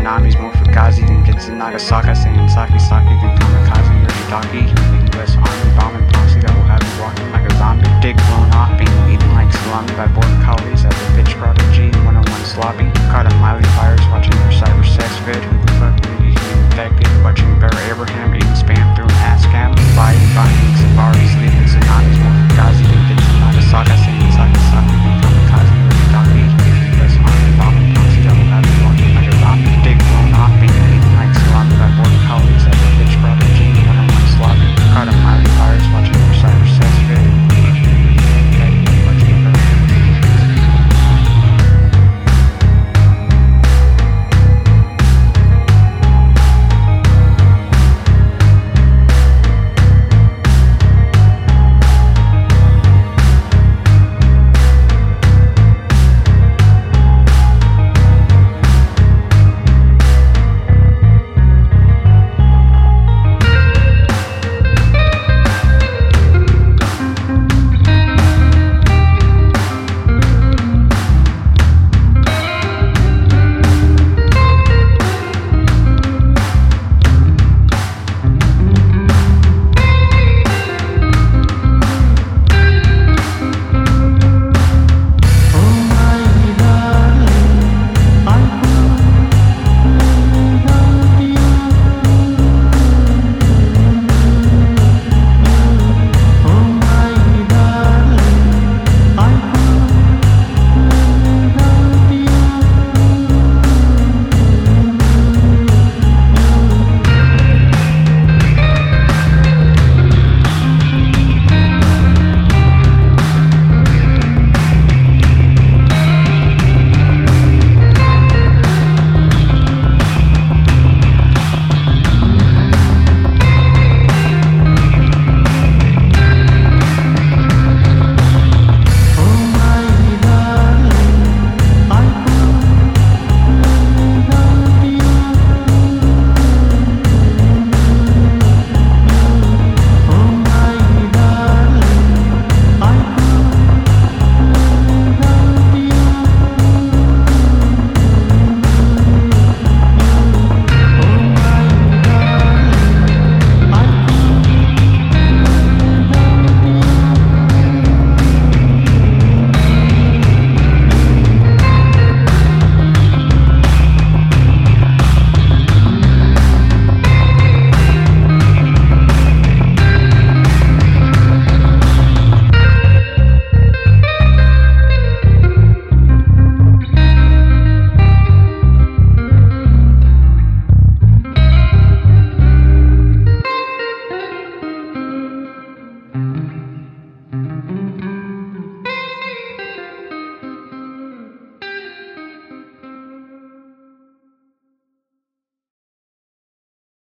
Tsunamis more fugazi than gets in Nagasaki saying Saki Saki than kamikaze or Hidaki. The US Army bombing proxy that will have you walking like a zombie. Dick blown off, being eaten like salami by boys.